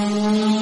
You.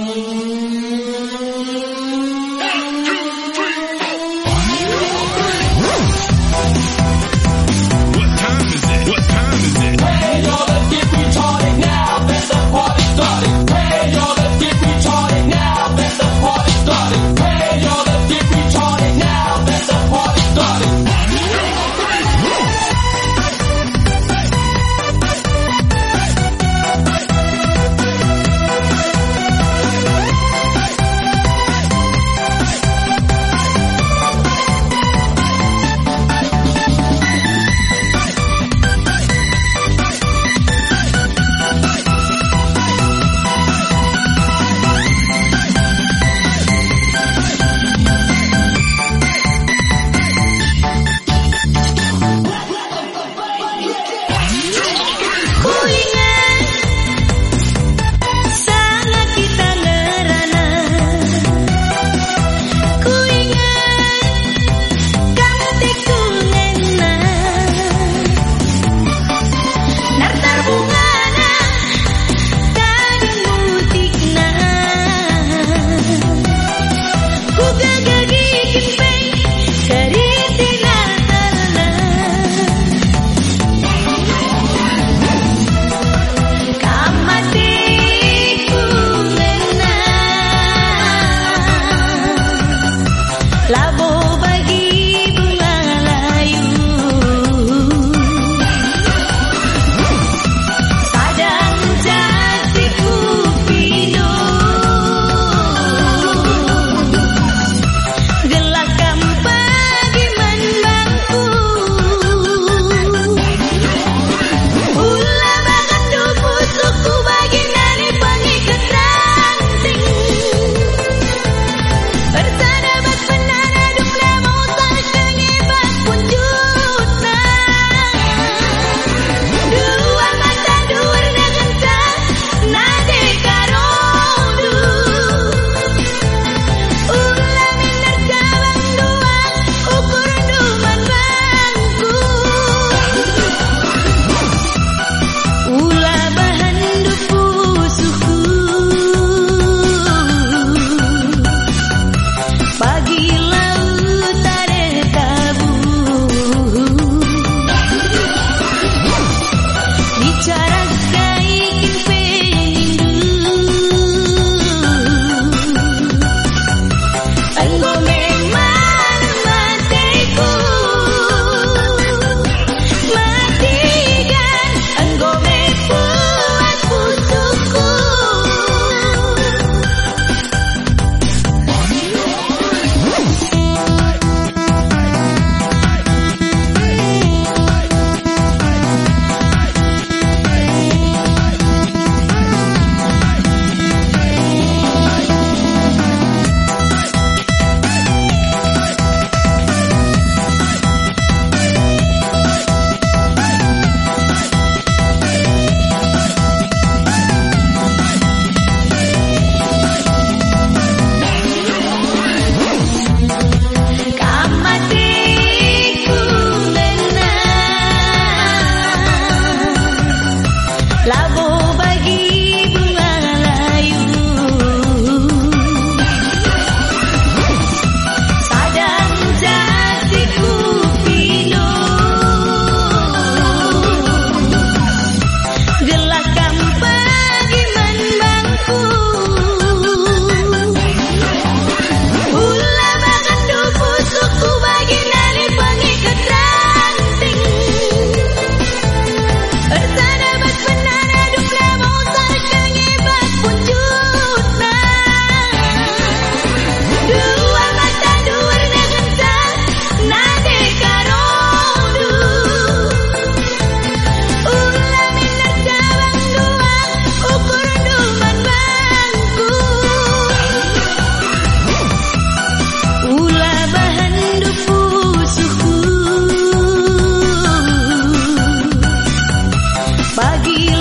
Bagi